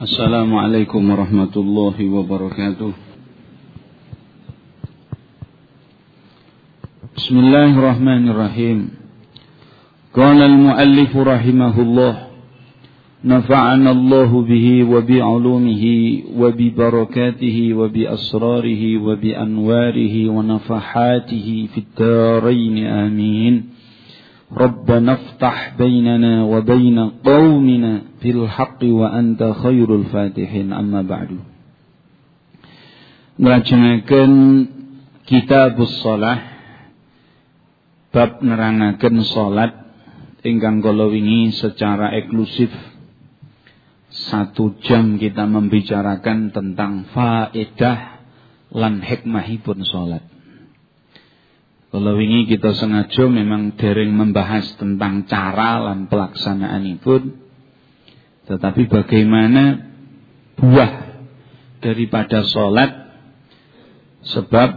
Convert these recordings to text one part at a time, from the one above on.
Assalamualaikum warahmatullahi wabarakatuh Bismillahirrahmanirrahim Qala al-muallif rahimahullah نفعنا الله به وبعلومه وببركاته وبأسراره وبأنواره ونفحاته في الدارين آمين ربنا افتح بيننا وبين قومنا في الحق وأنت خير الفاتحين أما بعد Nglajengaken kitab salah bab nerangaken salat ingkang kala wingi secara eksklusif satu jam kita membicarakan tentang faedah lan hikmahipun salat. Kalau wingi kita sengaja memang dereng membahas tentang cara lan pelaksanaan itu, tetapi bagaimana buah daripada sholat sebab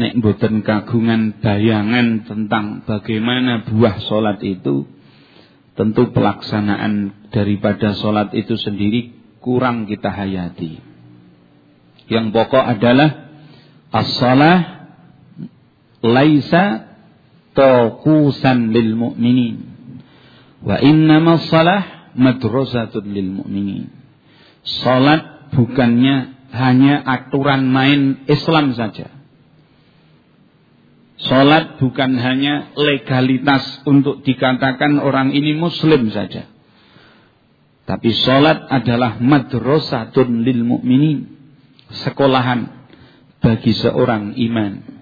nek mboten kagungan bayangan tentang bagaimana buah sholat itu tentu pelaksanaan daripada sholat itu sendiri kurang kita hayati. Yang pokok adalah as-salah laisa tawqusan lil mu'minin wa innama salah madrasatun lil mu'minin salat bukannya hanya aturan main Islam saja Salat bukan hanya legalitas untuk dikatakan orang ini muslim saja. Tapi salat adalah madrasatun lil mu'minin. Sekolahan bagi seorang iman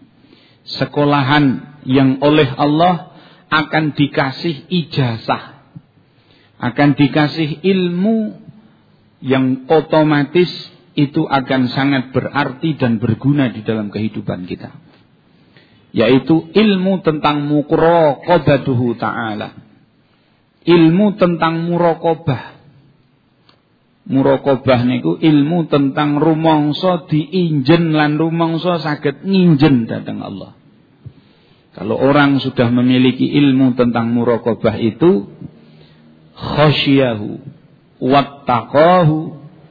sekolahan yang oleh Allah akan dikasih ijazah, akan dikasih ilmu yang otomatis itu akan sangat berarti dan berguna di dalam kehidupan kita. Yaitu ilmu tentang mukraqabatuhu ta'ala. Ilmu tentang muraqabah. Muraqabah niku ilmu tentang rumangsa diinjen lan rumangsa saged nginjen dhateng Allah. Kalau orang sudah memiliki ilmu tentang muraqabah itu khasyiyahu wattaqahu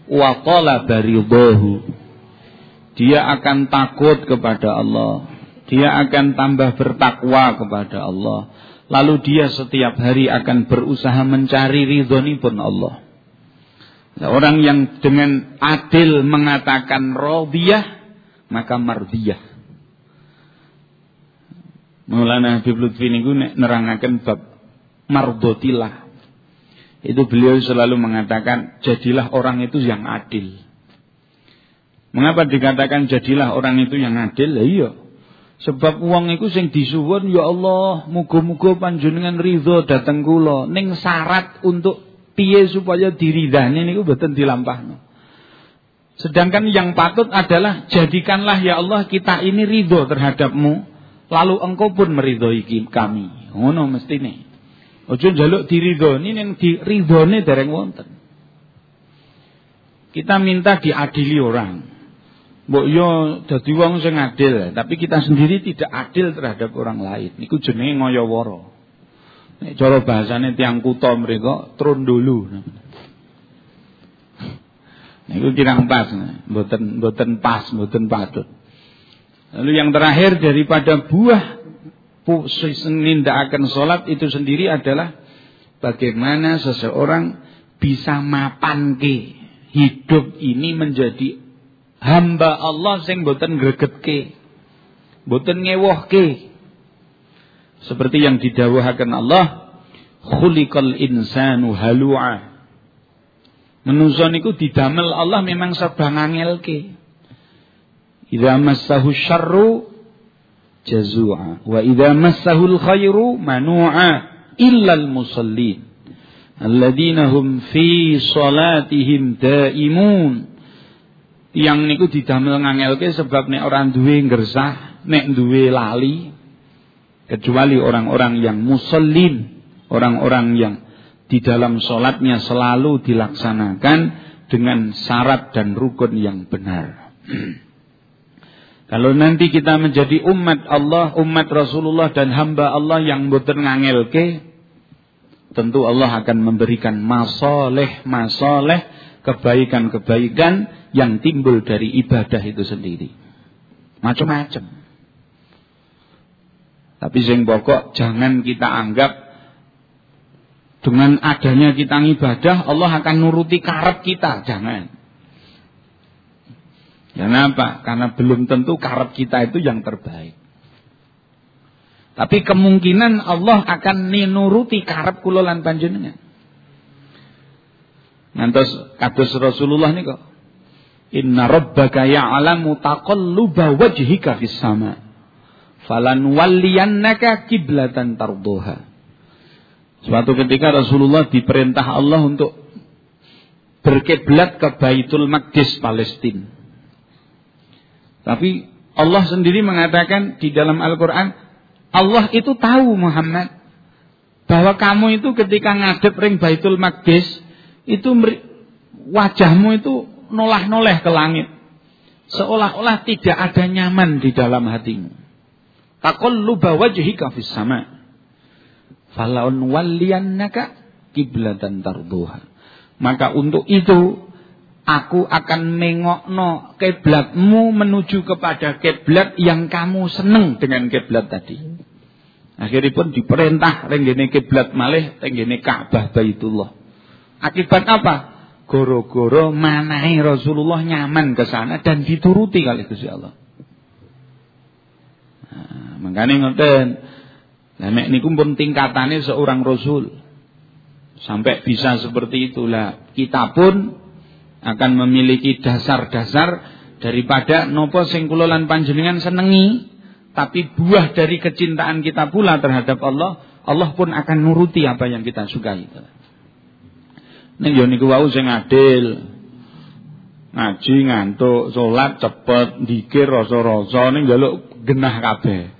wa. Dia akan takut kepada Allah. Dia akan tambah bertakwa kepada Allah. Lalu dia setiap hari akan berusaha mencari ridhoni pun Allah. Nah, orang yang dengan adil mengatakan rodiyah, maka mardiyah. Maulana Habib Lutfi niku nerangaken bab mardotilah. Itu beliau selalu mengatakan jadilah orang itu yang adil. Mengapa dikatakan jadilah orang itu yang adil? Lah iya. Sebab uang itu sing disuwun ya Allah, muga-muga panjenengan ridho dateng kula. Ning syarat untuk piye supaya diridani niku mboten dilampahno. Sedangkan yang patut adalah jadikanlah ya Allah kita ini ridho terhadapmu lalu engkau pun meridhoi kami. Ngono mestine. Ojo njaluk diridhoni ning diridhone dereng wonten. Kita minta diadili orang. Mbok yo dadi wong sing adil, tapi kita sendiri tidak adil terhadap orang lain. Niku jenenge ngoyoworo. Nek cara bahasane tiang kutha mriko trondolo. Niku kirang pas, mboten mboten pas, mboten patut. Lalu yang terakhir daripada buah akan sholat itu sendiri adalah bagaimana seseorang bisa mapanke hidup ini menjadi hamba Allah sing boten gregetke, boten ngewohke. Seperti yang didawahkan Allah, khuliqal insanu halu'a. Menungso niku didamel Allah memang serba ngangelke. Idza massahu syarru jazua. Wa idza massahu khairu manu'a. Illa al-musallin. Alladzina hum fi salatihim daimun. Yang niku didamel ngangelke sebab nek orang duwe ngersah, nek duwe lali kecuali orang-orang yang musallin, orang-orang yang di dalam sholatnya selalu dilaksanakan dengan syarat dan rukun yang benar. Kalau nanti kita menjadi umat Allah, umat Rasulullah dan hamba Allah yang boten ngangelke, tentu Allah akan memberikan masoleh masoleh kebaikan-kebaikan yang timbul dari ibadah itu sendiri. Macam-macam. Tapi yang pokok jangan kita anggap dengan adanya kita ibadah Allah akan nuruti karep kita, jangan. Kenapa? Karena belum tentu karep kita itu yang terbaik. Tapi kemungkinan Allah akan ninuruti karep kula lan panjenengan. Ngantos kados Rasulullah kok. Inna rabbaka ya'lamu taqalluba wajhika fis sama. Falan walliyannaka kiblatan tarduha. Suatu ketika Rasulullah diperintah Allah untuk berkiblat ke Baitul Maqdis Palestina. Tapi Allah sendiri mengatakan di dalam Al-Qur'an Allah itu tahu Muhammad bahwa kamu itu ketika ngadep ring Baitul Maqdis itu wajahmu itu nolah-noleh ke langit. Seolah-olah tidak ada nyaman di dalam hatimu. Taqalluba wajhika fis sama. Falaun walliyannaka kiblatan tarduha. Maka untuk itu aku akan mengokno kiblatmu menuju kepada kiblat yang kamu seneng dengan kiblat tadi. Akhirnya pun diperintah renggene kiblat malih renggene Ka'bah Baitullah. Akibat apa? Goro-goro manahi Rasulullah nyaman ke sana dan dituruti kali Gusti Allah. Nah, ngoten. Lah nek niku pun tingkatane seorang rasul. Sampai bisa seperti itulah kita pun akan memiliki dasar-dasar daripada nopo sing kula lan panjenengan senengi tapi buah dari kecintaan kita pula terhadap Allah, Allah pun akan nuruti apa yang kita sukai. Ning yo niku wau sing adil. Ngaji ngantuk, salat cepet, dikir rasa-rasa ning njaluk genah kabeh.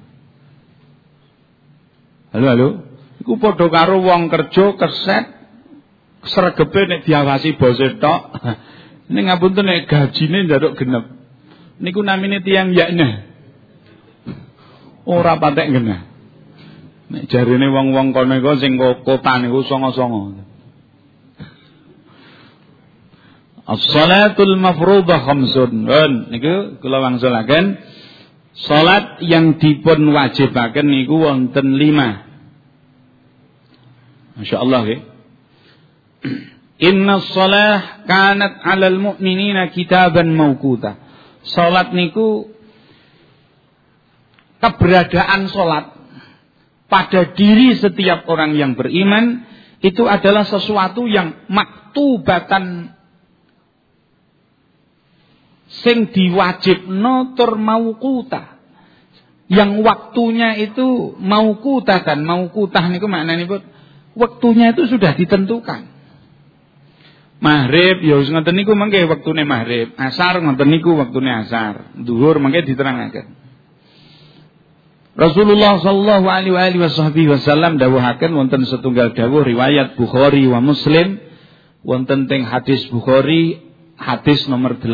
Halo halo. Iku padha karo wong kerja keset sregepe nek diawasi bose tok. Ning ngapunten nek gajine njaluk genep. Niku namine tiyang yakne. Ora patek genah. Nek jarine wong-wong kono iku sing kota niku songo-songo. As-salatul mafruḍah khamsun. Niku kula wangsulaken salat yang dipun wajibaken niku wonten lima. Masyaallah nggih. Inna shalah kanat 'alal mu'minina kitaban mawquta. Salat niku keberadaan sholat pada diri setiap orang yang beriman itu adalah sesuatu yang maktubatan sing diwajibno tur mauquta yang waktunya itu mauquta kan. Mauqutah niku maknane pun waktunya itu sudah ditentukan Maghrib ya wis ngoten niku mengke wektune maghrib, asar ngoten niku wektune asar, duhur mengke diterangaken. Rasulullah sallallahu alaihi wasallam dawuhaken wonten setunggal dawuh riwayat Bukhari wa Muslim wonten teng hadis Bukhari hadis nomor 8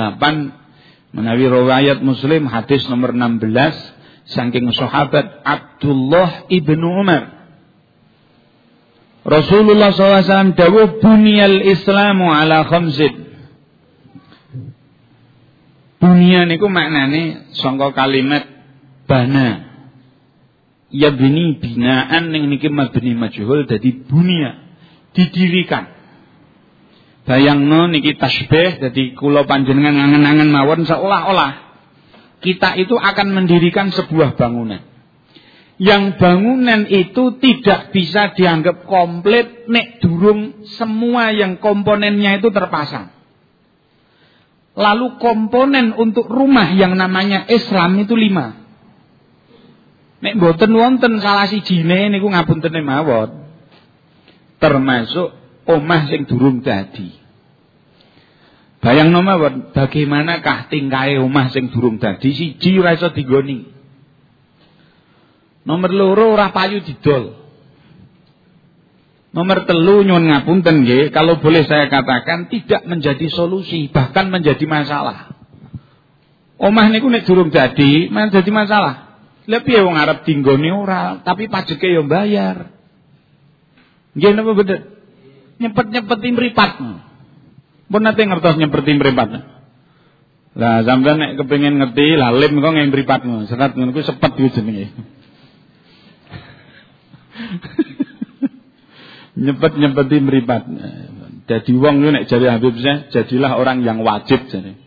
menawi riwayat Muslim hadis nomor 16 saking sahabat Abdullah ibnu Umar Rasulullah SAW dawuh bunyal Islamu ala khamsin. Bunia niku maknane sangka kalimat bana. Yabni binaan ning niki mabni majhul dadi bunia didirikan. Bayangno niki tasbih dadi kula panjenengan angen-angen mawon seolah-olah kita itu akan mendirikan sebuah bangunan yang bangunan itu tidak bisa dianggap komplit nek durung semua yang komponennya itu terpasang lalu komponen untuk rumah yang namanya Islam itu lima Nek mboten wonten salah sijine niku ngapunten mawon. Termasuk omah sing durung dadi. Bayangno mawon, bagaimanakah tingkahe omah sing durung dadi siji ora iso digoni. Nomor loro ora payu didol. Nomor telu nyuwun ngapunten nggih, kalau boleh saya katakan tidak menjadi solusi, bahkan menjadi masalah. Omah niku nek durung dadi, menjadi masalah. Lebih piye wong arep tinggone ora, tapi pajeke yo bayar. Nggih napa bener? Nyepet-nyepeti mripat. Pun nate ngertos nyepeti mripat. Lah sampean nek kepengin ngerti lalim kok ngen mripat serat ngono kuwi sepet kuwi jenenge. Nyepet-nyepeti mripat. Jadi yo nek jare Habib Syekh, jadilah orang yang wajib jadi.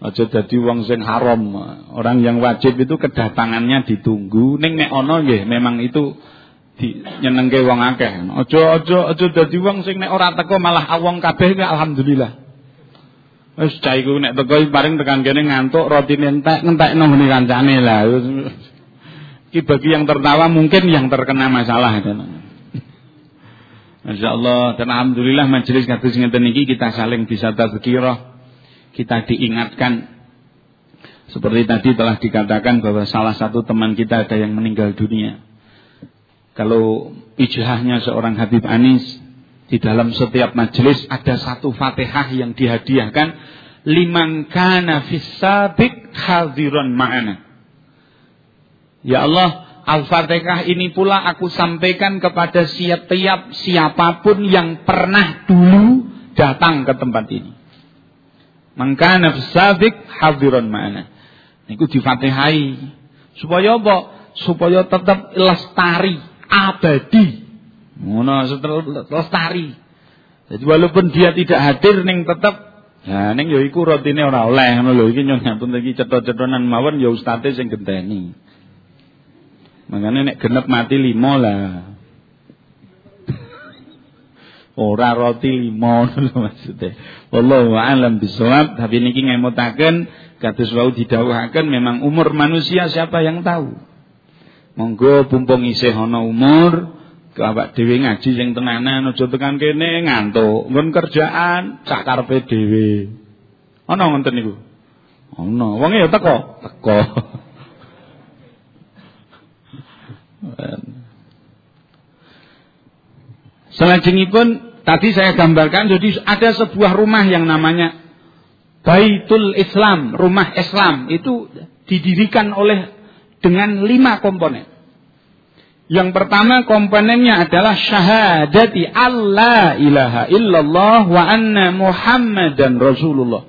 Aja dadi wong sing haram. Orang yang wajib itu kedatangannya ditunggu. Ning nek ana nggih memang itu nyenengke wong akeh. Aja aja aja dadi wong sing nek ora teko malah awong kabeh alhamdulillah. Wis cah iku nek teko paring tekan kene ngantuk rotine entek ngentekno ngene kancane lah. Ki bagi yang tertawa mungkin yang terkena masalah Masya Allah dan Alhamdulillah majelis kados ngeten kita saling bisa tazkirah kita diingatkan seperti tadi telah dikatakan bahwa salah satu teman kita ada yang meninggal dunia. Kalau ijahnya seorang Habib Anis di dalam setiap majelis ada satu Fatihah yang dihadiahkan liman kana fisabik hadiron ma'ana. Ya Allah, Al-Fatihah ini pula aku sampaikan kepada setiap siapa pun yang pernah dulu datang ke tempat ini. Mangkana fisabik hadiron ma'ana. Niku difatihai. Supaya apa? Supaya tetap lestari, abadi. Ngono lestari. Jadi walaupun dia tidak hadir ning tetap Ya ning ya iku rotine ora oleh ngono lho iki nyong pun iki cetha-cethonan mawon ya ustate sing genteni. Makanya nek genep mati limo lah. Ora roti lima maksude. Wallahu a'lam bishawab. Tapi niki ngemutaken kados wau didhawuhaken memang umur manusia siapa yang tahu. Monggo pumpung isih ana umur awak dhewe ngaji sing tenanan aja tekan kene ngantuk. Nggon kerjaan cak karepe dhewe. Ana ngoten niku. Ana. Wonge ya teko, teko. Selajengipun Tadi saya gambarkan jadi ada sebuah rumah yang namanya Baitul Islam, rumah Islam itu didirikan oleh dengan lima komponen. Yang pertama komponennya adalah syahadati Allah ilaha illallah wa anna Muhammadan Rasulullah.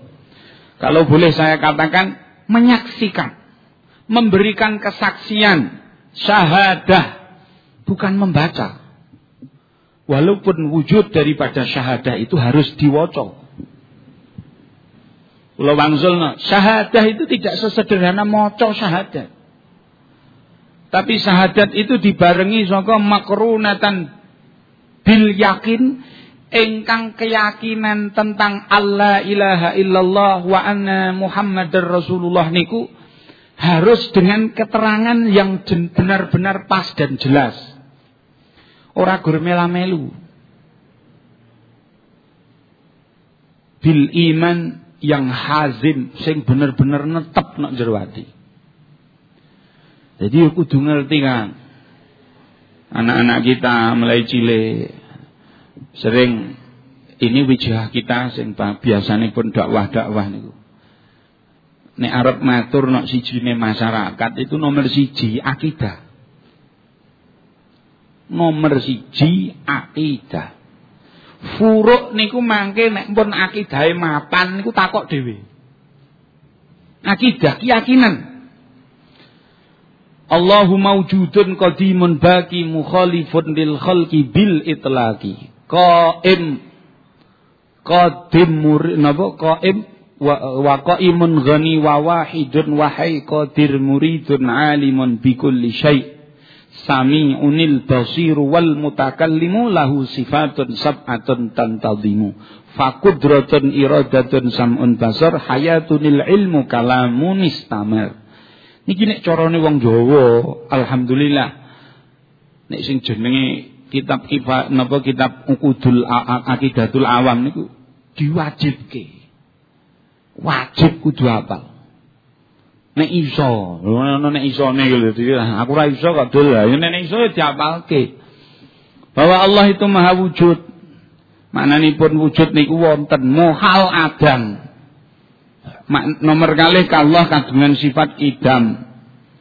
Kalau boleh saya katakan menyaksikan, memberikan kesaksian, syahadah, bukan membaca. Walaupun wujud daripada syahadah itu harus diwocok. Kula syahadah itu tidak sesederhana moco syahadat. Tapi syahadat itu dibarengi saka makrunatan bil yakin engkang keyakinan tentang Allah ilaha illallah wa anna Muhammadar Rasulullah niku harus dengan keterangan yang benar-benar pas dan jelas. Ora gur melu Bil iman yang hazim sing bener-bener netep nak jero ati. Jadi kudu ngerti kan. Anak-anak kita mulai cilik sering ini wijah kita sing biasane pun dakwah-dakwah niku. Nek arep matur nok sijine masyarakat itu nomor siji akidah nomor siji akidah. Furuk niku mangke nek pun akidahe mapan niku takok dhewe. Akidah keyakinan. Allahu mawjudun qadimun baki mukhalifun lil khalqi bil itlaqi. Qaim qadim murid napa qaim wa, qaimun ghani wa wahidun wa qadir muridun alimun bi kulli syai' sami'unil basiru wal mutakallimu lahu sifatun sab'atun tantadimu fakudratun iradatun sam'un basar hayatunil ilmu kalamun istamar. Niki nek carane wong Jawa alhamdulillah. Nek sing jenenge kitab kifa napa kitab ukudul akidatul awam niku diwajibke wajib kudu apal Nek iso, ngono nek isone lho aku ora iso kok dul ya nek iso diapalke. Bahwa Allah itu maha wujud. Maknanipun wujud niku wonten mohal adam. Nomor kali Allah kagungan sifat idam.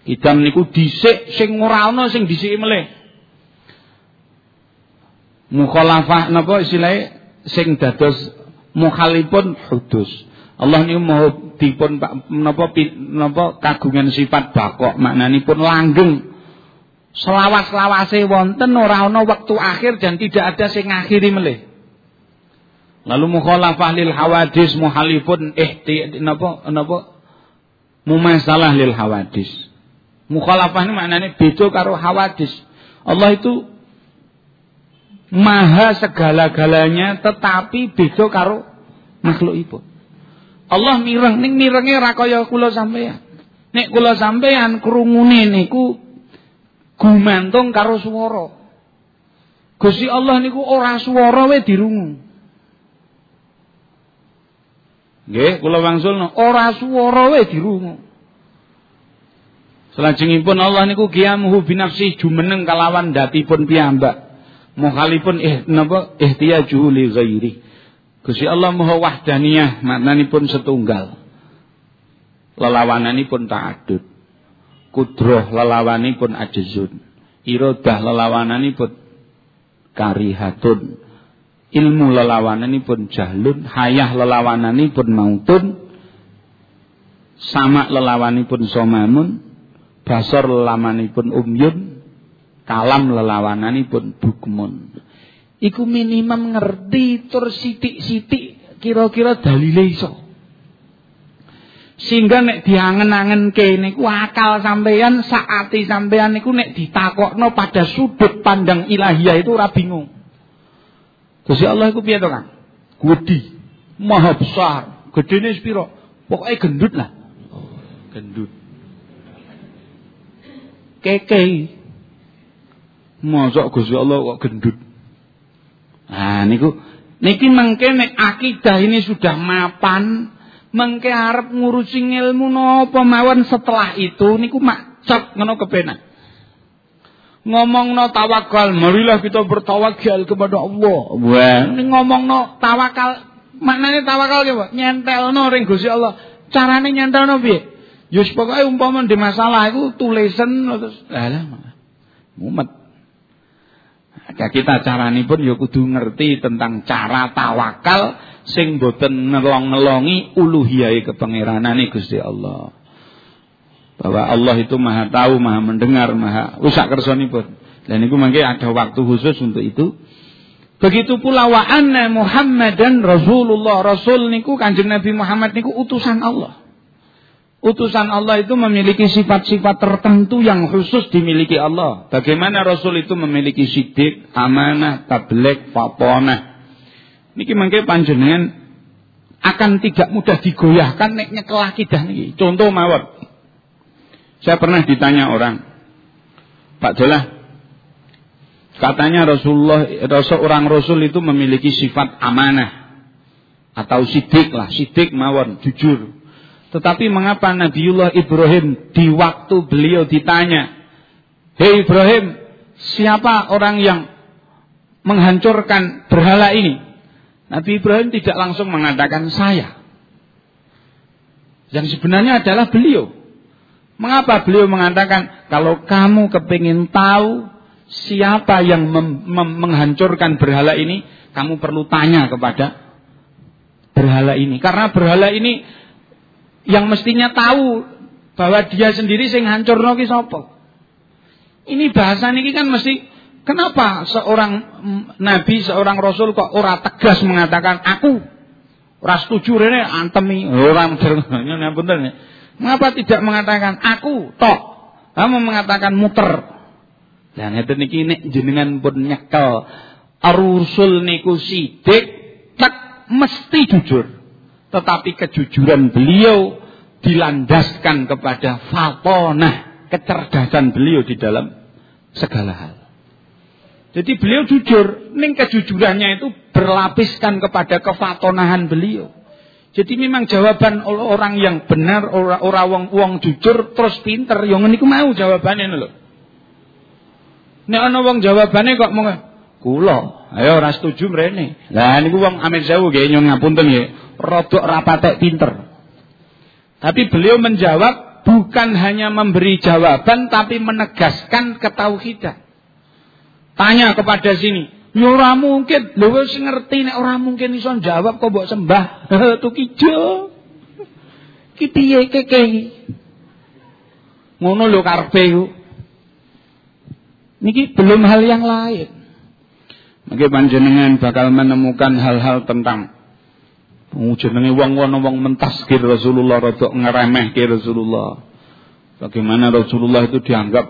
Idam niku dhisik sing ora ana sing dhisik meleh. Mukhalafah napa istilahnya sing dados mukhalipun hudus. Allah niku mau dipun napa napa kagungan sifat bakok maknanipun langgeng. Selawas-lawase wonten ora ana wektu akhir dan tidak ada sing ngakhiri melih. Lalu mukhalafah lil hawadis muhalifun ihti napa napa mumasalah lil hawadis. Mukhalafah ini maknanya beda karo hawadis. Allah itu maha segala-galanya tetapi beda karo makhluk itu. Allah mireng ning mirenge ra kaya kula sampeyan. Nek kula sampeyan krungune niku gumantung karo swara. Gusti Allah niku ora swara we dirungu. Nggih, kula wangsulno ora swara we dirungu. Selajengipun Allah niku qiyamuhu binafsi jumeneng kalawan datipun piyambak mukhalifun eh napa ihtiyaju li ghairi. Gusti Allah maha wahdaniyah maknanipun setunggal. Lelawananipun ta'addud. Kudroh lelawanipun ajzun. Iradah lelawananipun karihatun. Ilmu lelawananipun jahlun, hayah lelawananipun mautun. Sama lelawanipun somamun, basor lelawanipun umyun, kalam lelawananipun bukmun. Iku minimum ngerti tur sitik-sitik kira-kira dalile iso. Sehingga nek diangen-angenke niku akal sampeyan saati sampeyan niku nek ditakokno pada sudut pandang ilahiyah itu ora bingung. Gusti Allah iku piye to, Kang? Gudi, maha besar, gedene sepiro? Pokoke gendut lah. Gendut. Kekei Mosok Gusti Allah kok gendut. Nah niku niki mengke nek akidah ini sudah mapan, mengke arep ngurusi ilmu napa mawon setelah itu niku macet ngono kepenak. Ngomongno tawakal, marilah kita bertawakal kepada Allah. Wah, ngomongno tawakal, maknanya tawakal ya, nyentelno ring Gusti Allah. Carane nyentelno piye? Yus pokoke umpama di masalah iku tulisan terus alah mumet. Maka kita carani pun ya kudu ngerti tentang cara tawakal sing boten ngelong-ngelongi uluhiyai kepengeranane Gusti Allah. Bahwa Allah itu maha tahu, maha mendengar, maha usak kersanipun. Dan itu mungkin ada waktu khusus untuk itu. Begitu pula wa anna Muhammadan Rasulullah. Rasul niku Kanjeng Nabi Muhammad niku utusan Allah. Utusan Allah itu memiliki sifat-sifat tertentu yang khusus dimiliki Allah. Bagaimana Rasul itu memiliki sidik, amanah, tabligh, fatonah. Niki mangke panjenengan akan tidak mudah digoyahkan nek nyekel akidah. Contoh mawon. Saya pernah ditanya orang, Pak Jolah, katanya Rasulullah, Rasul orang Rasul itu memiliki sifat amanah atau sidik lah, sidik mawon, jujur. Tetapi mengapa Nabiullah Ibrahim di waktu beliau ditanya, Hei Ibrahim, siapa orang yang menghancurkan berhala ini? Nabi Ibrahim tidak langsung mengatakan saya. Yang sebenarnya adalah beliau. Mengapa beliau mengatakan kalau kamu kepingin tahu siapa yang menghancurkan berhala ini, kamu perlu tanya kepada berhala ini. Karena berhala ini yang mestinya tahu bahwa dia sendiri sing hancur ki sapa. Ini bahasa ini kan mesti kenapa seorang nabi, seorang rasul kok ora tegas mengatakan aku ora setuju rene antemi orang bener ya. Mengapa tidak mengatakan aku tok? Kamu mengatakan muter. Dan itu niki nek jenengan pun nyekel arusul niku sidik tak mesti jujur. Tetapi kejujuran beliau dilandaskan kepada fatonah, kecerdasan beliau di dalam segala hal. Jadi beliau jujur, ning kejujurannya itu berlapiskan kepada kefatonahan beliau. Jadi memang jawaban orang yang benar, orang orang wong wong jujur terus pinter, yang niku mau jawabannya lho. Nek ana wong jawabannya kok mau kula, ayo ora setuju mrene. Lah niku wong amin sewu nggih nyong ngapunten nggih rodok rapatek pinter. Tapi beliau menjawab bukan hanya memberi jawaban tapi menegaskan ketauhidan. Tanya kepada sini, Ya mungkin. Lho wis ngerti nek ora mungkin iso jawab kok mbok sembah. Tuh kijo. Ki piye keke Ngono lho karepe Niki belum hal yang lain. Mungkin panjenengan bakal menemukan hal-hal tentang jenenge wong wono wong mentaskir Rasulullah rada ngeremehke Rasulullah. Bagaimana Rasulullah itu dianggap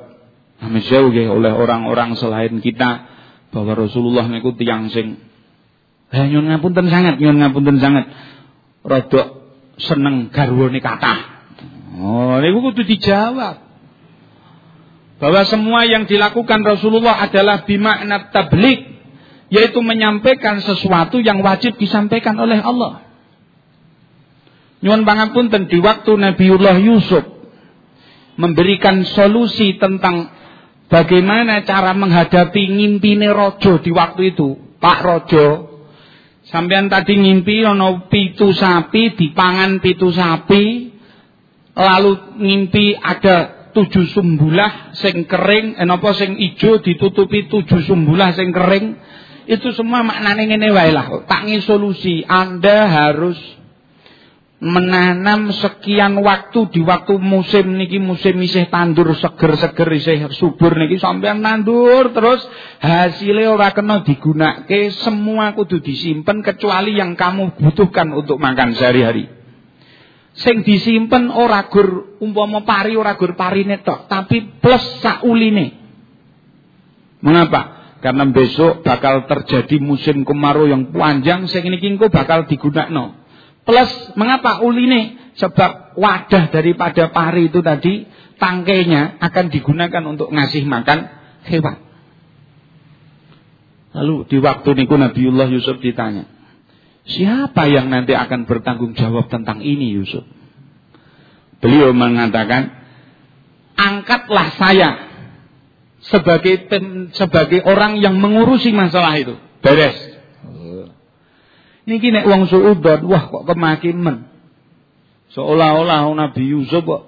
jauh ya oleh orang-orang selain kita bahwa Rasulullah niku tiyang sing eh nyun ngapunten sangat, nyun ngapunten sangat. Rada seneng garwane kathah. Oh, niku kudu dijawab. Bahwa semua yang dilakukan Rasulullah adalah bimakna tablik yaitu menyampaikan sesuatu yang wajib disampaikan oleh Allah. Nyuwun pangapunten di waktu Nabiullah Yusuf memberikan solusi tentang bagaimana cara menghadapi ngimpine rojo di waktu itu. Pak Rojo, sampean tadi ngimpi ono pitu sapi, dipangan pitu sapi, lalu ngimpi ada tujuh sumbulah sing kering, enopo sing ijo ditutupi tujuh sumbulah sing kering. Itu semua maknanya ngene wae lah. Tak solusi, Anda harus menanam sekian waktu di waktu musim niki musim isih tandur seger-seger isih subur niki sampean nandur terus hasilnya ora kena digunake semua kudu disimpan kecuali yang kamu butuhkan untuk makan sehari-hari. Sing disimpen ora gur umpama pari ora gur parine tok tapi plus sauline mengapa karena besok bakal terjadi musim kemarau yang panjang sing niki engko bakal digunakno Plus mengapa uline? Sebab wadah daripada pari itu tadi tangkainya akan digunakan untuk ngasih makan hewan. Lalu di waktu niku Nabiullah Yusuf ditanya, siapa yang nanti akan bertanggung jawab tentang ini Yusuf? Beliau mengatakan, angkatlah saya sebagai sebagai orang yang mengurusi masalah itu. Beres. Niki nek wong suudon, wah kok kemakimen. Seolah-olah Nabi Yusuf kok,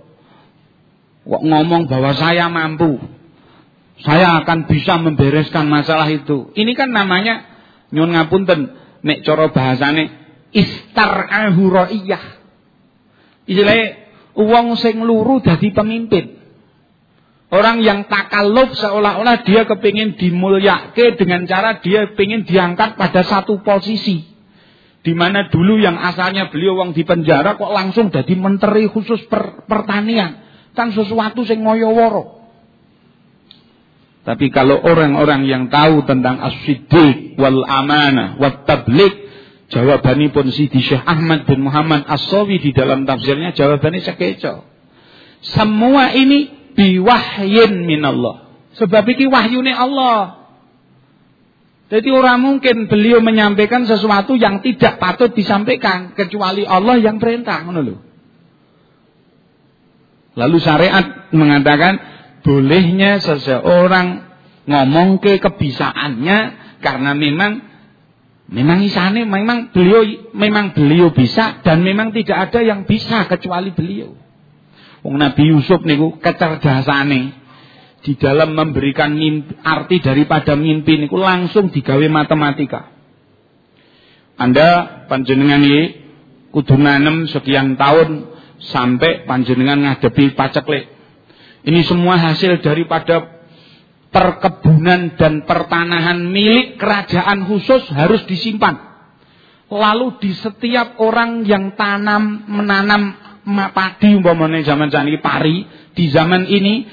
kok ngomong bahwa saya mampu. Saya akan bisa membereskan masalah itu. Ini kan namanya nyun ngapunten nek cara bahasane istar'ahu ra'iyah. Istilahnya uang sing luru dadi pemimpin. Orang yang takaluf seolah-olah dia kepingin dimulyake dengan cara dia ingin diangkat pada satu posisi. Di mana dulu yang asalnya beliau wong di penjara kok langsung jadi menteri khusus per, pertanian. Kan sesuatu sing ngoyoworo. Tapi kalau orang-orang yang tahu tentang as-siddiq wal amanah wat tablik jawabannya pun Sidi Syekh Ahmad bin Muhammad As-Sawi di dalam tafsirnya jawabannya sekeco. Semua ini biwahyin minallah. Sebab ini wahyune Allah. Jadi orang mungkin beliau menyampaikan sesuatu yang tidak patut disampaikan kecuali Allah yang perintah, Lalu syariat mengatakan bolehnya seseorang ngomong ke kebisaannya karena memang memang isane memang beliau memang beliau bisa dan memang tidak ada yang bisa kecuali beliau. Wong Nabi Yusuf niku kecerdasane di dalam memberikan mimpi, arti daripada mimpi niku langsung digawe matematika. Anda panjenengan ini kudu nanem sekian tahun sampai panjenengan ngadepi paceklik. Ini semua hasil daripada perkebunan dan pertanahan milik kerajaan khusus harus disimpan. Lalu di setiap orang yang tanam menanam padi umpamanya zaman ini pari di zaman ini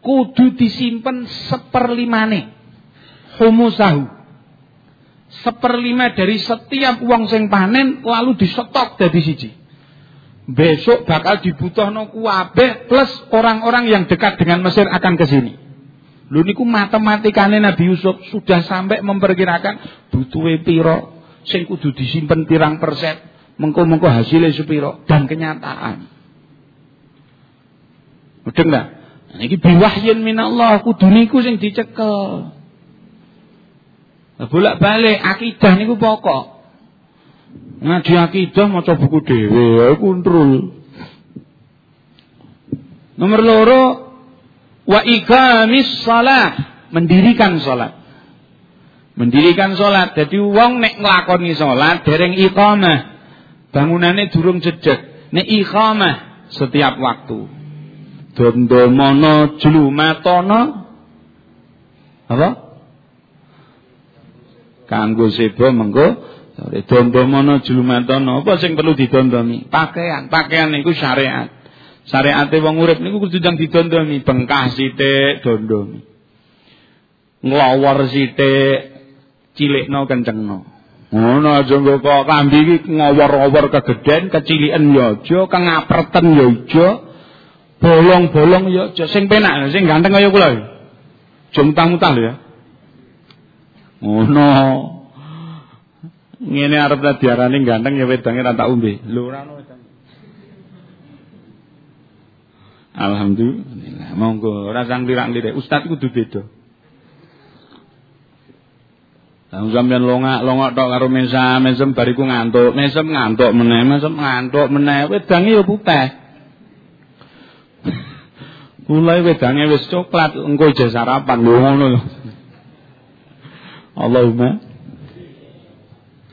kudu disimpan seperlimane. Humusahu seperlima dari setiap uang sing panen lalu disetok dari siji. Besok bakal dibutuhno kuabe plus orang-orang yang dekat dengan Mesir akan ke sini. Lho niku matematikane Nabi Yusuf sudah sampai memperkirakan butuhe piro sing kudu disimpen pirang persen mengko-mengko hasilnya sepiro dan kenyataan. Udah enggak? Nah, iki biwahyin minallah kudu niku sing dicekel. Bolak-balik akidah niku pokok. Ngaji akidah maca buku dhewe kontrol. Nomor loro wa iqamis shalah, mendirikan salat. Mendirikan sholat. Jadi wong nek nglakoni sholat dereng iqamah. Bangunannya durung jedek. Nek iqamah setiap waktu. Dondomono jlumatono apa? Kanggo sebo mengko dondomono jlumatono apa sing perlu didondomi? Pakaian. Pakaian niku syariat. Syariate wong urip niku kudu jang didondomi, bengkah sithik dondomi. Nglawor sithik cilikno kencengno. Ngono aja nggo kok klambi iki ngowor-ngowor kegeden, keciliken ya aja, kengapreten ya aja. Bolong-bolong ya aja, sing penak, sing ganteng kaya kula lho ya. Ngono. Ngene arep diarani ganteng ya wedange ra tak umbe. Lho ora. Alhamdulillah. Monggo ora sang lirak-lirik. Ustaz kudu beda. Lah sampean longak-longok tok karo mesam, mesem bariku ngantuk, mesem ngantuk meneh, mesem ngantuk meneh, wedange ya putih. Mulai wedange wis coklat, engko je sarapan lho ngono lho. Allahumma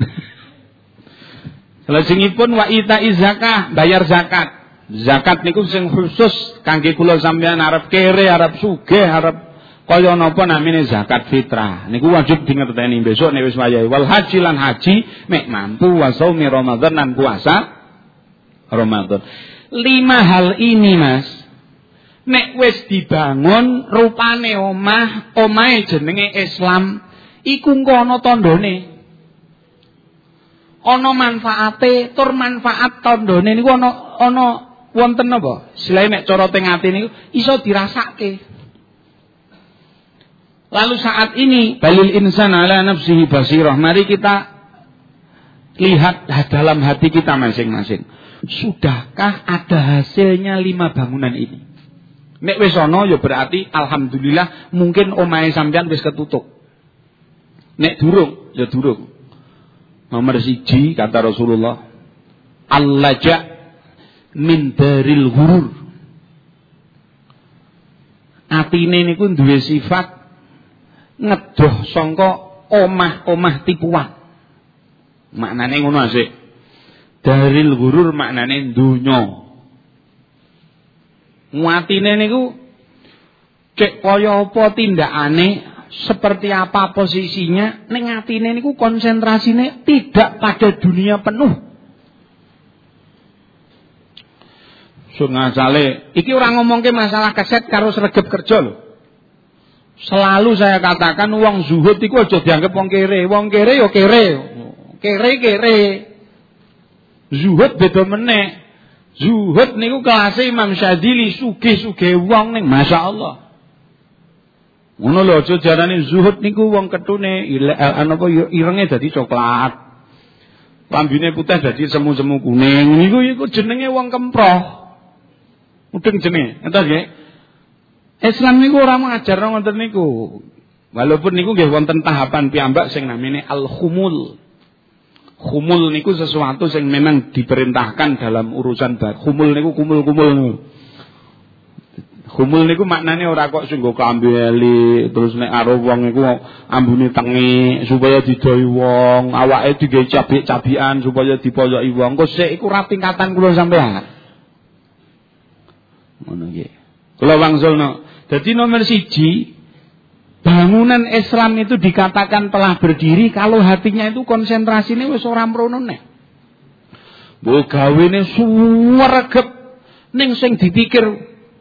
Selajengipun wa ita zakah, bayar zakat. Zakat niku sing khusus kangge kula sampean arep kere, arep sugih, arep Kaya napa namine zakat fitrah. Niku wajib dingerteni besok nek wis wayahe. Wal haji lan haji mek mampu wa saumi Ramadan lan puasa Ramadan. Lima hal ini Mas. Nek wis dibangun rupane omah, omahe jenenge Islam, iku ana tandane. Ana manfaate, tur manfaat tandane niku ana ana wonten napa? Selain nek cara teng ati niku iso dirasake. Lalu saat ini balil insan ala nafsihi basirah. Mari kita lihat dalam hati kita masing-masing. Sudahkah ada hasilnya lima bangunan ini? Nek wis ana ya berarti alhamdulillah mungkin omahe sampean wis ketutup. Nek durung ya durung. Nomor siji kata Rasulullah, Al-laja min daril ghurur. Atine niku duwe sifat ngedoh sangka omah-omah tipuan. Maknane ngono asik. Daril gurur maknane donya. Muatine niku cek kaya apa tindakane, seperti apa posisinya, ning atine niku konsentrasine tidak pada dunia penuh. Sungasale, iki ora ngomongke masalah keset karo sregep kerja lho. Selalu saya katakan uang zuhud itu aja dianggap wong kere. Wong kere yo kere. Kere kere. Zuhud beda meneh. Zuhud niku kelas Imam Syadili sugih-sugih wong ning masyaallah. Ngono lho aja jarane zuhud niku wong ketune eh, apa irenge dadi coklat. Lambine putih dadi semu-semu kuning. Niku iku jenenge wong kemproh. Mudeng jenenge. Entar nggih. Islam niku ora ngajar ngoten niku. Walaupun niku nggih wonten tahapan piyambak sing namine al-khumul. Khumul niku sesuatu yang memang diperintahkan dalam urusan bar. Khumul niku kumul-kumul. Khumul niku maknane ora kok sing klambi eli terus nek karo wong niku ambune tengi supaya didoi wong, awake digawe cabik-cabikan supaya dipoyoki wong. Kok sik iku ra tingkatan kula sampean. Ngono nggih. Kula wangsulno jadi nomor siji, bangunan Islam itu dikatakan telah berdiri kalau hatinya itu konsentrasinya wis ora mrono nek. Mbok gawene suregep ning sing dipikir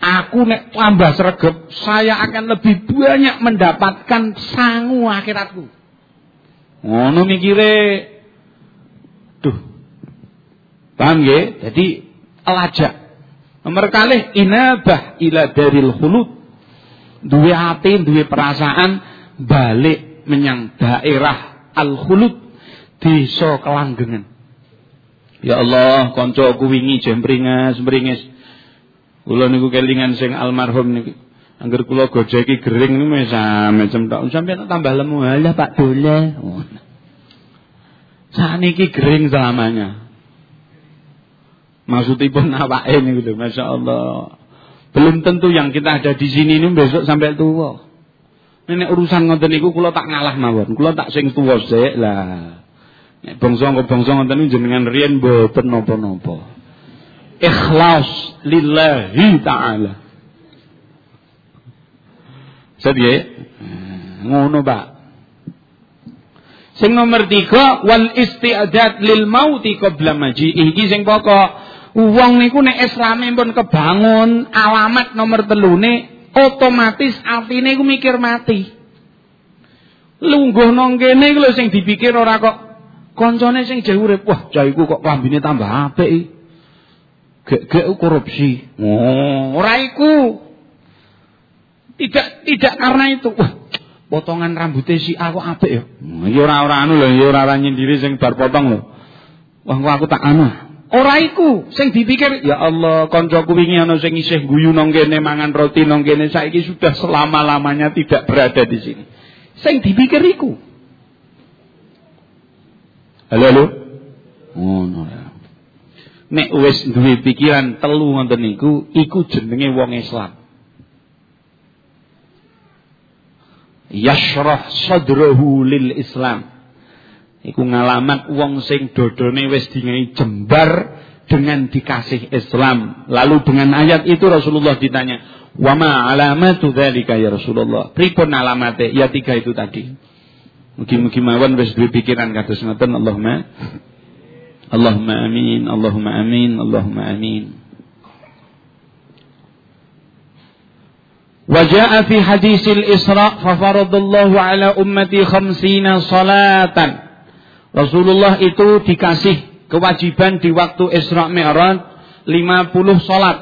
aku nek tambah sregep saya akan lebih banyak mendapatkan sangu akhiratku. Ngono mikire. Duh. Paham nggih? Jadi elajak. Nomor inabah ila daril khulud duwe hati, duwe perasaan balik menyang daerah al-khulud desa kelanggengan. Ya Allah, kancaku wingi jempringas, mringis. Kula niku kelingan sing almarhum niku. Angger kula gojeki gering niku macam tok. Sampeyan tambah lemu. Halah Pak Dole. Oh. Saniki gering selamanya. Maksudipun awake niku Masya Allah. Belum tentu yang kita ada di sini ini besok sampai tua. Nek urusan ngoten niku kula tak ngalah mawon. Kula tak sing tuwa sik lah. Nek bangsa kok bangsa ngoten niku jenengan riyen mboten napa-napa. Ikhlas lillahi taala. Sedih, ngono Pak. Sing nomor tiga wal istiadat lil mauti qabla maji'ih. Iki sing pokok. Wong niku nek islame pun kebangun, alamat nomor telune otomatis atine iku mikir mati. Lungguh nang kene iku sing dipikir ora kok koncone sing jauh urip. Wah, cah iku kok klambine tambah apik. Gek-gek korupsi. Oh, ora iku. Tidak tidak karena itu. Wah, potongan rambutnya si aku apik ya. Ya ora ora anu lho, ya ora ora nyendiri sing bar potong lho. Wah, aku tak anu. Ora iku sing dipikir ya Allah kancaku wingi ana sing isih guyu nang kene mangan roti nang kene saiki sudah selama-lamanya tidak berada di sini. Sing dipikir iku. Halo halo. Ngono oh. Nek wis duwe pikiran telu ngoten niku iku jenenge wong Islam. Yashrah sadrahu lil Islam. Iku ngalamat wong sing dodone wis dingai jembar dengan dikasih Islam. Lalu dengan ayat itu Rasulullah ditanya, "Wa ma alamatu dzalika ya Rasulullah?" Pripun alamate? Ya tiga itu tadi. Mugi-mugi mawon wis duwe pikiran kados ngoten Allahumma Allahumma amin, Allahumma amin, Allahumma amin. وجاء في حديث الإسراء ففرض الله على أمتي خمسين صلاةً Rasulullah itu dikasih kewajiban di waktu Isra Mi'raj 50 salat.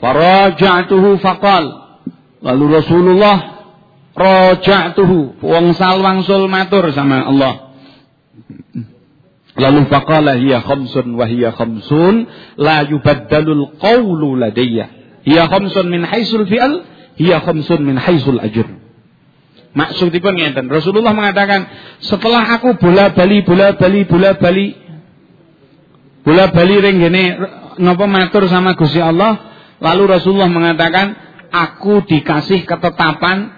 Faraja'tuhu faqal. Lalu Rasulullah raja'tuhu, wong salwangsul matur sama Allah. Lalu faqala hiya khamsun wa hiya khamsun la yubaddalul qawlu ladayya. Hiya khamsun min haisul fi'al, hiya khamsun min haisul ajr. Maksudipun ngeten. Rasulullah mengatakan, setelah aku bola-bali bola-bali bola-bali bola-bali ring gene napa matur sama Gusti Allah, lalu Rasulullah mengatakan, aku dikasih ketetapan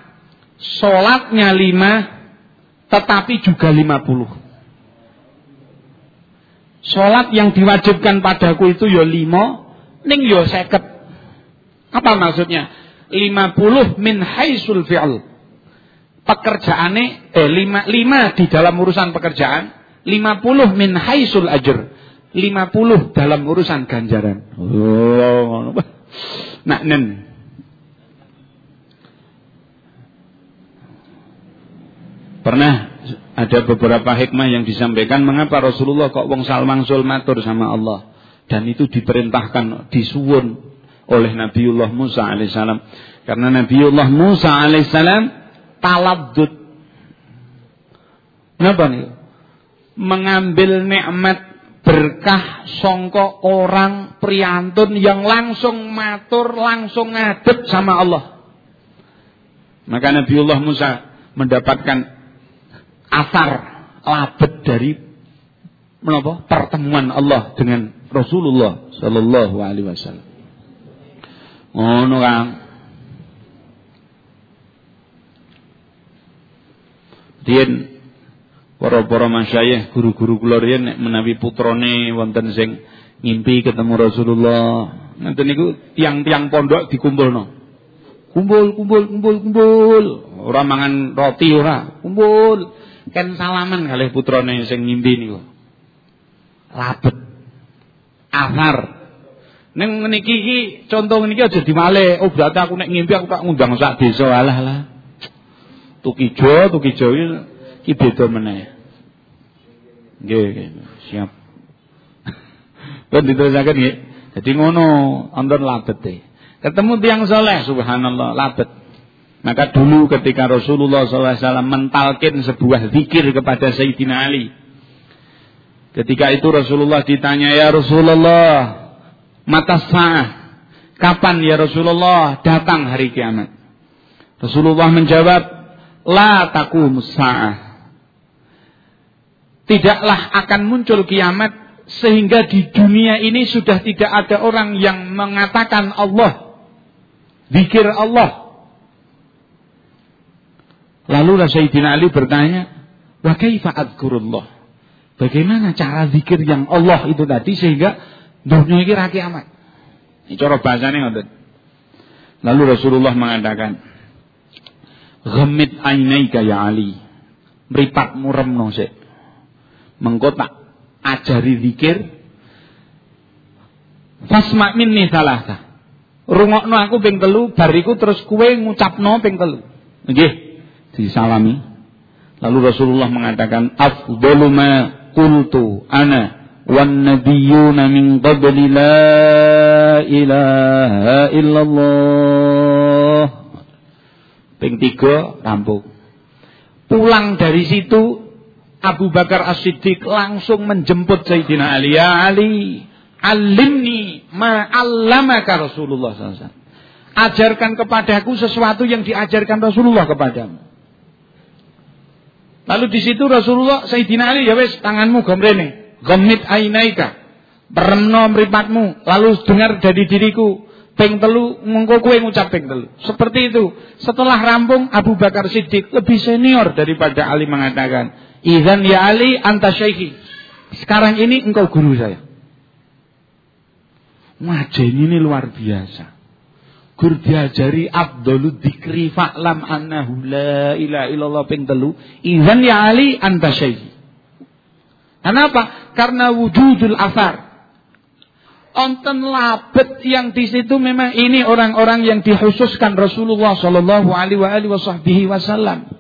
sholatnya lima, tetapi juga lima puluh. Sholat yang diwajibkan padaku itu ya lima, ning ya seket. Apa maksudnya? Lima puluh min haisul fi'al pekerjaane eh lima, lima di dalam urusan pekerjaan, lima puluh min haisul ajr. lima puluh dalam urusan ganjaran. Oh, nak nen. Pernah ada beberapa hikmah yang disampaikan mengapa Rasulullah kok wong salmangsul matur sama Allah dan itu diperintahkan disuwun oleh Nabiullah Musa alaihissalam karena Nabiullah Musa alaihissalam taladdud. Napa nih? Mengambil nikmat berkah songko orang priantun yang langsung matur, langsung ngadep sama Allah. Maka Nabiullah Musa mendapatkan asar labet dari menapa? pertemuan Allah dengan Rasulullah sallallahu alaihi wasallam. Ngono Kang. Riyen para-para masyayikh guru-guru kula riyen nek menawi putrane wonten sing ngimpi ketemu Rasulullah. Ngoten niku tiang-tiang pondok dikumpulno. Kumpul, kumpul, kumpul, kumpul. Ora mangan roti ora, kumpul. Ken salaman kalih putrane sing ngimpi niku. Labet. Afar. Ning niki iki contoh niki aja dimale. Oh berarti aku nek ngimpi aku tak ngundang sak desa alah lah. Tukijo, Tukijo iki beda meneh. Nggih, siap. Kan diterusaken nggih. Jadi ngono, wonten labete. Ketemu tiang soleh, subhanallah, labet. Maka dulu ketika Rasulullah SAW mentalkin sebuah zikir kepada Sayyidina Ali. Ketika itu Rasulullah ditanya, Ya Rasulullah, mata sah. Kapan ya Rasulullah datang hari kiamat? Rasulullah menjawab, la taqumus musa'ah. Tidaklah akan muncul kiamat sehingga di dunia ini sudah tidak ada orang yang mengatakan Allah, zikir Allah. Lalu Sayyidina Ali bertanya, "Wa kaifa adzkurullah?" Bagaimana cara zikir yang Allah itu tadi sehingga dunia ini ra kiamat? Ini cara bahasanya. Lalu Rasulullah mengatakan, "Ghamid ainaika ya Ali." Mripatmu remno sik. Mengko tak ajari zikir. Fasma minni salasa. Rungokno aku ping telu, bariku terus kue ngucapno ping telu. Nggih, disalami. Lalu Rasulullah mengatakan, "Afdalu ma qultu ana wan nabiyyuna min qabli la ilaha illallah." Ping tiga rampung. Pulang dari situ Abu Bakar As-Siddiq langsung menjemput Sayyidina Ali. Ya Ali, alimni ma allamaka Rasulullah SAW. Ajarkan kepadaku sesuatu yang diajarkan Rasulullah kepadamu. Lalu di situ Rasulullah Sayyidina Ali ya wes tanganmu gomrene, gomit ainaika. Peremno mripatmu, lalu dengar dari diriku, ping telu mengko kowe ngucap ping telu. Seperti itu. Setelah rampung Abu Bakar Siddiq lebih senior daripada Ali mengatakan, "Idzan ya Ali anta syaikhi." Sekarang ini engkau guru saya. Ngajen ini luar biasa. Gur diajari Abdul Dikri fa'lam annahu la ilaha illallah ping telu. Idzan ya Ali anta syaikhi. Kenapa? Karena wujudul asar. Onten labet yang di situ memang ini orang-orang yang dikhususkan Rasulullah Shallallahu Alaihi Wasallam.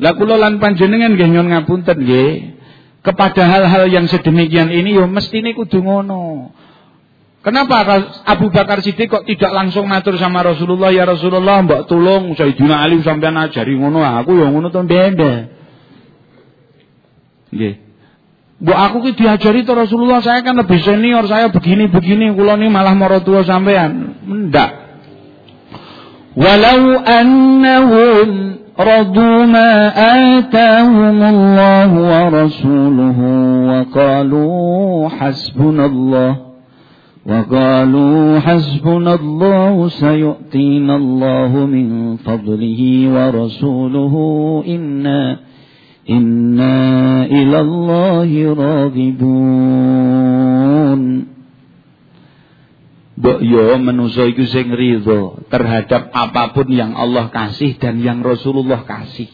Lah kula lan panjenengan nggih nyon ngapunten. Kepada hal-hal yang sedemikian ini yo mestine kudu ngono. Kenapa Abu Bakar Siddiq kok tidak langsung matur sama Rasulullah ya Rasulullah mbak tolong Sayyidina Ali sampean ajari ngono aku yo ngono to ndende. Nggih. Bu aku ki diajari to Rasulullah saya kan lebih senior, saya begini-begini, kula ini malah mara tua sampean. Ndak. Walau annahum radu ma atahum Allah wa rasuluhu wa qalu hasbunallah wa qalu hasbunallah sayu'tina Allah min fadlihi wa rasuluhu inna Inna ilallahi raghibun. Mbok yo manusa iku sing ridho terhadap apa pun yang Allah kasih dan yang Rasulullah kasih.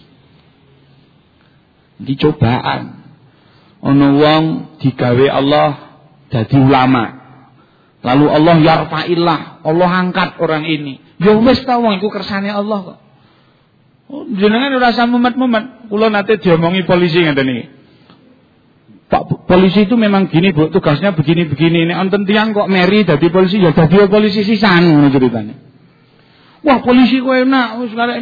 Ini cobaan. Ono wong digawe Allah jadi ulama. Lalu Allah yarfa'illah, Allah angkat orang ini. Ya wis ta wong iku kersane Allah kok. Oh, jenengan ora usah mumet-mumet. Kula nate diomongi polisi ngeten iki. Pak polisi itu memang gini Bu, tugasnya begini-begini. Ini onten tiang kok meri dadi polisi ya dadi polisi sisan ngono ceritanya. Wah, polisi kok enak wis karek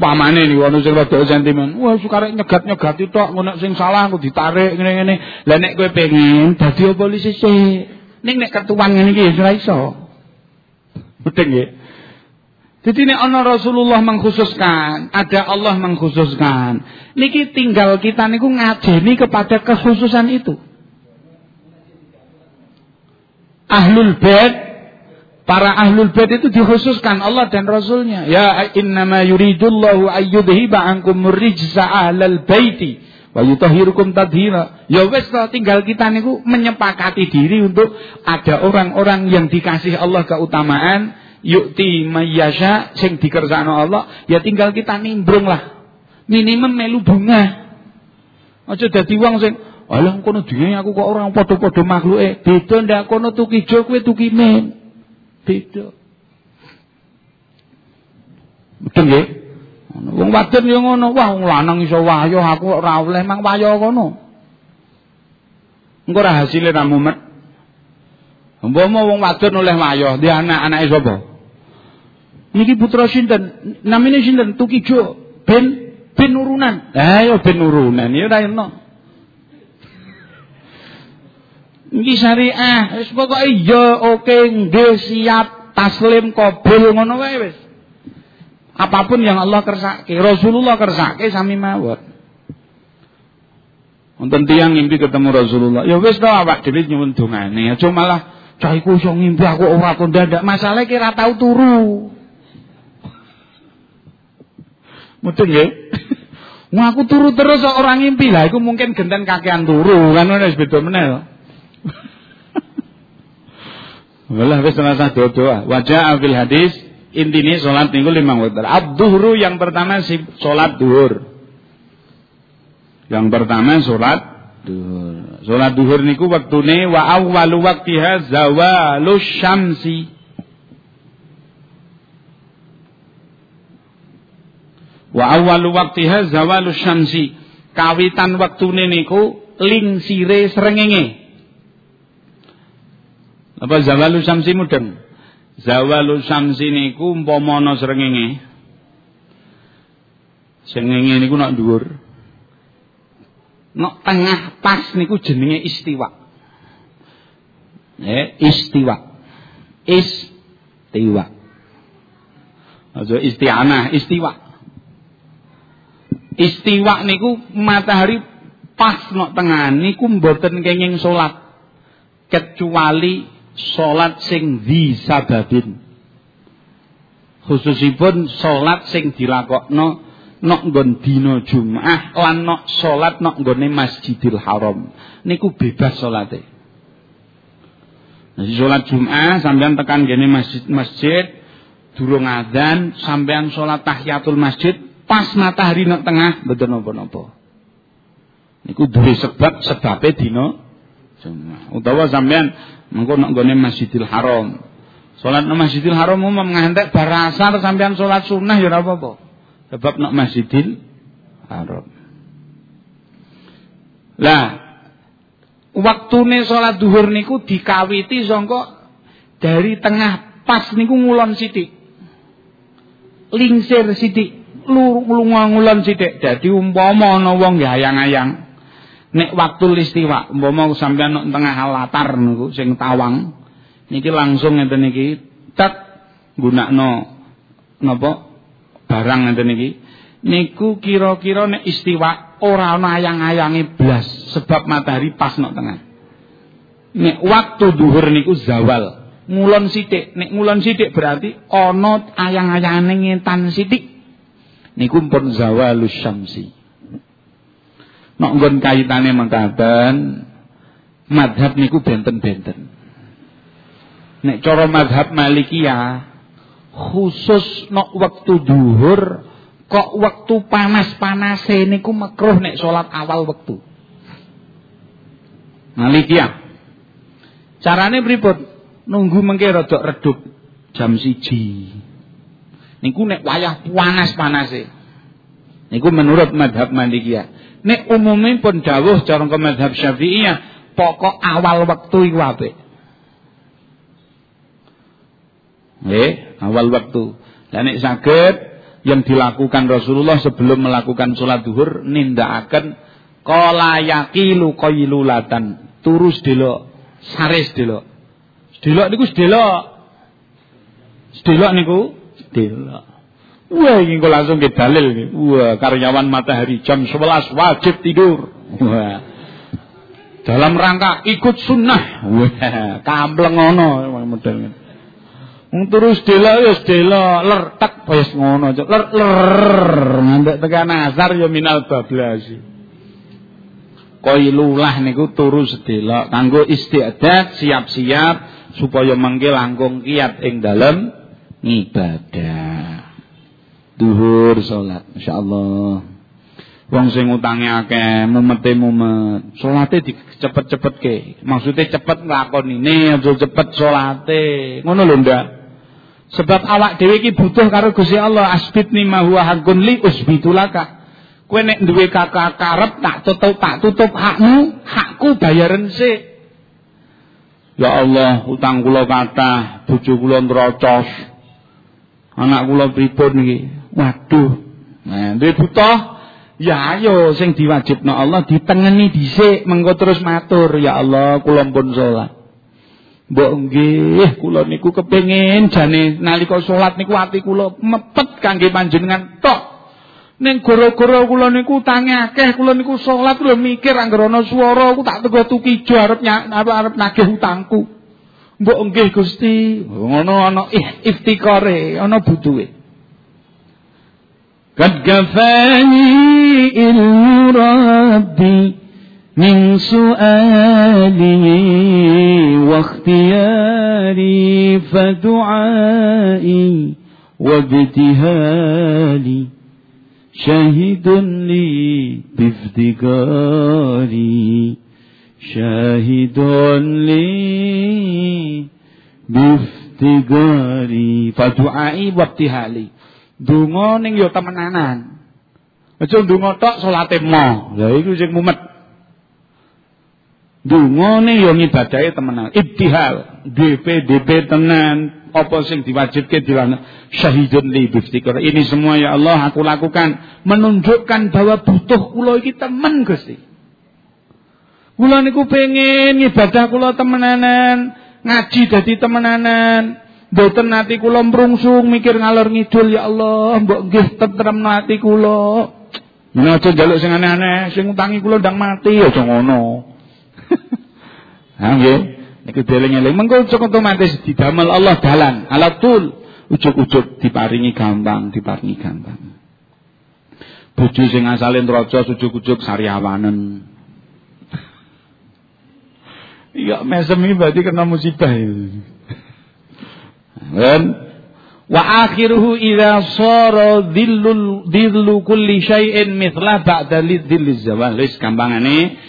pamane nih ono sing rada sentimen. Wah, sukarek nyegat-nyegat tok ngono sing salah aku ditarik ngene-ngene. Lah nek kowe pengen dadi polisi sih. Ning nek ketuan ngene iki ya ora iso. Betul nggih? Jadi ini ana Rasulullah mengkhususkan, ada Allah mengkhususkan. Niki tinggal kita niku ngajeni kepada kekhususan itu. Ahlul bait para ahlul bait itu dikhususkan Allah dan Rasulnya. Ya innama yuridullahu ayyudhiba ankum rijsa ahlal baiti wa yutahhirukum tadhira. Ya wis tinggal kita niku menyepakati diri untuk ada orang-orang yang dikasih Allah keutamaan yukti mayyasha sing dikersakno Allah ya tinggal kita nimbrung lah. Minimum melu bunga. Aja dadi wong sing alah kono dhewe aku kok orang padha-padha makhluke beda ndak kono tuki jo tuki men beda. Betul nggih. Wong wadon yo ngono wah wong lanang iso wayo aku ora oleh mang wayo kono. Engko ora hasile ra mumet Umpama wong wadon oleh wayo, dia anak anake sapa? Niki putra sinten? Namine sinten? Tukijo ben ben nurunan. Ah ya ben nurunan ya ora eno. Niki syariah, wis pokoke ya oke nggih siap taslim kabul ngono wae wis. Apa pun yang Allah kersake, Rasulullah kersake sami mawon. Wonten tiyang ngimpi ketemu Rasulullah. Ya wis to awak dhewe nyuwun dongane, aja malah cah iku iso ngimpi aku ora kok ndak masalah kira tau turu. Mudeng nggih. Wah aku turu terus kok orang ngimpi lah iku mungkin genten kakean turu kan wis beda meneh. Walah wis rasa doa. Wajah fil hadis intinya sholat niku lima waktu. Abduhru yang pertama si sholat duhur. Yang pertama sholat duhur. Sholat duhur niku waktune wa awwalu waktiha zawalu syamsi. Wa awwalu waktiha zawalu syamsi. Kawitan waktune niku lingsire srengenge. Apa zawalu syamsi mudeng? Zawalu syamsi niku umpama ana srengenge. Srengenge niku nak dhuwur. Nok tengah pas niku jenenge istiwa. Eh, istiwa. Istiwa. Aja istianah, istiwa. Istiwa niku matahari pas nok tengah niku mboten kenging salat kecuali salat sing di sababin. Khususipun salat sing dilakokno nok nggon dina Jumat lan nok salat nok nggone Masjidil Haram. Niku bebas salate. Nah, salat Jumat sampean tekan gene masjid masjid durung adzan sampean salat tahiyatul masjid pas matahari nek tengah mboten napa-napa. Niku duwe sebab sebabe dina Jumat. Utawa sampean mengko nek gone Masjidil Haram. Salat nang Masjidil Haram umum ngantek bar asar sampean salat sunnah ya ora apa-apa. Sebab nek Masjidil Haram. Lah waktune salat duhur niku dikawiti sangka dari tengah pas niku ngulon sithik. Lingsir sithik ngulon sithik. Dadi umpama ana wong hayang-hayang nek waktu listiwa umpama sampean nek tengah latar niku sing tawang niki langsung ngeten niki tek gunakno napa barang ngeten niki niku kira-kira nek istiwa ora ana ayang-ayange blas sebab matahari pas nek tengah. Nek waktu duhur niku zawal. Ngulon sithik. Nek ngulon sithik berarti ana ayang-ayane ngetan sithik niku pun zawalus syamsi. Nek nggon kaitane mengkaten madhab niku benten-benten. Nek cara madhab Malikiyah khusus nek wektu duhur kok wektu panas-panase niku makruh nek salat awal wektu. Malikiyah. Carane pripun? Nunggu mengke rada redup jam siji niku nek wayah panas-panase niku menurut madhab Malikiyah Nek umumnya pun dawuh cara ke madhab syafi'iyah. Pokok awal waktu iku apik. Nggih, awal waktu. Dan nek saged yang dilakukan Rasulullah sebelum melakukan sholat duhur nindakaken qala yaqilu qailulatan. Turus delok, saris delok. Delok niku delok. Delok niku delok. Wah ini kok langsung ke dalil. Wah karyawan matahari jam 11 wajib tidur. Wah. Dalam rangka ikut sunnah. Wah kampleng ngono model. Terus dela ya dela lertek wis ngono ler ler ngantek tekan asar ya minal bablasi. Koilulah niku turu sedela kanggo istiadat siap-siap supaya mengke langkung kiat ing dalem ibadah. Duhur salat insyaallah. Wong sing utange akeh mumete mumet. Salate dicepet-cepetke maksude cepet nglakonine aja cepet salate ngono lho ndak. Sebab awak dhewe iki butuh karo Gusti Allah. Asbitni ma huwa hakun li usbitulaka. Kowe nek duwe kakak karep tak tutup tak tutup hakmu hakku bayaran sik. Ya Allah utang kula kathah bojo kula nrocos anak kula pripun iki Waduh. Nah, duwe butuh ya ayo sing diwajibno Allah ditengeni dhisik mengko terus matur ya Allah kula pun salat. Mbok nggih kula niku kepengin jane nalika salat niku ati kula mepet kangge panjenengan tok. Ning gara-gara kula niku utange akeh, kula niku salat lho mikir anggere ana swara aku tak teko tukijo arep arep nagih utangku. Mbok nggih Gusti, ngono ana iftikare, ana butuhe. قد كفاني المربي من سؤالي واختياري فدعائي وابتهالي شاهد لي بافتقاري شاهد لي بافتقاري فدعائي وابتهالي Dungo ning yo temenanan. Aja ndonga tok salate mo. Lah iku sing mumet. Dungane yo ngibadahe temenan. Ibtihal, DP DP tenan, apa sing diwajibke dilan syahidun li biftikar. Ini semua ya Allah aku lakukan menunjukkan bahwa butuh kula iki temen Gusti. Kula niku pengen ibadah kula temenanan, ngaji dadi temenanan. Mboten nati kula mrungsung mikir ngalor ngidul ya Allah, mbok nggih tentrem nati kula. Menawa aja njaluk sing aneh-aneh, sing utangi kula ndang mati aja ngono. Ha nggih. Niku dieling-eling mengko cek otomatis didamel Allah dalan alatul ujuk-ujuk diparingi gampang, diparingi gampang. Bojo sing asale nraca ujuk-ujuk sariawanen. Iya mesem iki berarti kena musibah itu. Kan wa akhiruhu idza sara dhillul dhillu kulli syai'in mithla ba'da lidhilliz zawal. Wis gampangane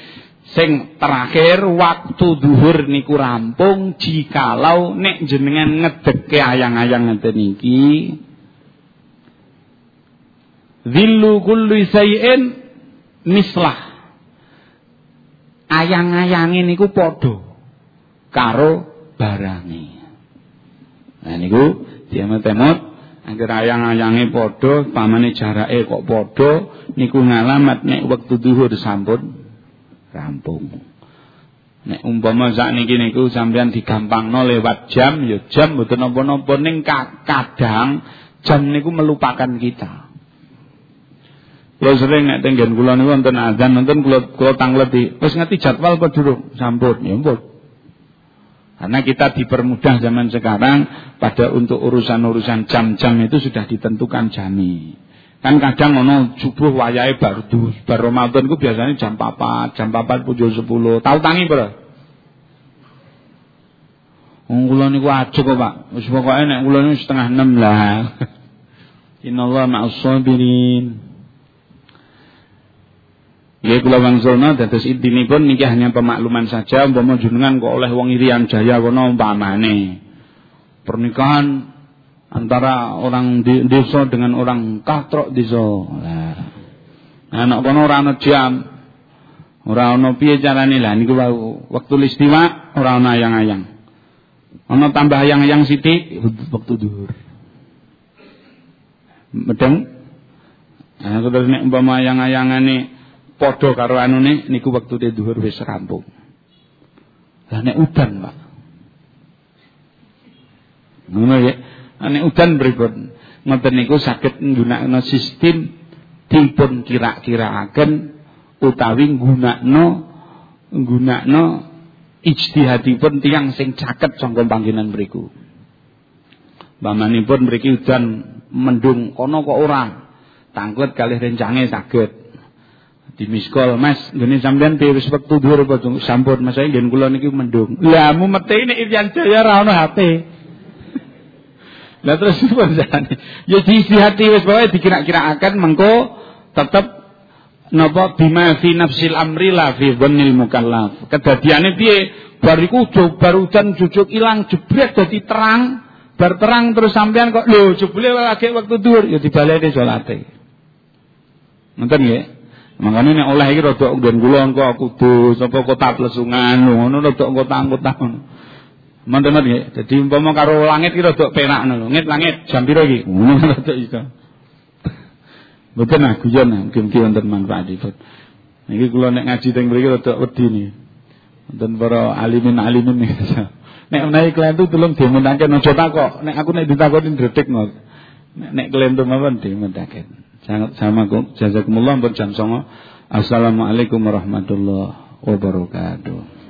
Sing terakhir waktu duhur niku rampung jikalau nek jenengan ngedeke ayang-ayang ngeten iki Zillu kulli sayin mislah Ayang-ayange niku padha karo barange. Nah niku diemot-emot agar ayang-ayange padha pamane jarake kok padha niku ngalamat nek wektu duhur sampun rampung. Nek umpama sakniki niku sampean digampangno lewat jam ya jam mboten napa-napa ning kadang jam niku melupakan kita. Kula sering nek tenggen kula niku wonten azan wonten kula kula tangleti, wis ngerti jadwal apa durung? Sampun, ya ampun. Karena kita dipermudah zaman sekarang pada untuk urusan-urusan jam-jam itu sudah ditentukan jami. Kan kadang ono subuh wayahe bar bar Ramadan ku biasanya jam 4, jam 4 pujul 10. Tahu tangi, Bro? Wong kula niku ajeg kok, Pak. Wis pokoke nek kula niku setengah 6 lah. Innallaha ma'as sabirin. Ya kula wangsulna dados intinipun niki hanya pemakluman saja umpama jenengan kok oleh wong Irian Jaya kono umpamane. Pernikahan antara orang di desa dengan orang katrok desa. Lah. Anak kono ora ana jam. Ora ana piye carane lah niku waktu listiwa ora ana ayang-ayang. Ana tambah ayang-ayang sithik waktu duhur. Medeng. Nah, terus nek umpama ayang-ayangane padha karo anune niku waktu de duhur wis rampung. Lah nek udan, Pak. Ngono ya. Nek udan berikut ngoten niku saged nggunakno sistem dipun kira-kiraaken utawi nggunakno nggunakno ijtihadipun tiyang sing caket sangka panggenan mriku. Pamanipun mriki udan mendung kono kok ora. Tangklet kalih rencange saged. Di miskol, Mas, ngene sampean piye wis wektu dhuwur apa sampun Mas saya ngen kula niki mendung. Lah mu mete nek Iryan Jaya ora ono HP. Lah terus pun jane. Ya diistihati wis pokoke dikira-kiraaken mengko tetep napa bima fi nafsil amri la fi dhannil mukallaf. Kedadiane piye? Bariku bar udan jujuk ilang jebret dadi terang, bar terang terus sampean kok lho jebule lagi waktu dhuwur ya dibaleni salate. Ngoten nggih. Makane nek oleh iki rada nggon kula engko kudu sapa kota plesungan ngono rada kota-kota. Mantenan nggih. Dadi umpama karo langit ki rada penak ngono. Langit langit jam pira iki? Ngono rada iso. Mboten ah guyon ah, mugi-mugi wonten manfaatipun. Niki kula nek ngaji teng mriki rada wedi niki. Wonten para alimin alimin niki. Nek menawi kalian tuh tolong dimunake aja takok. Nek aku nek ditakoni ndredeg Nek tuh mawon dimunake. Sangat sama jazakumullah pun jam 09.00. Assalamualaikum warahmatullahi wabarakatuh.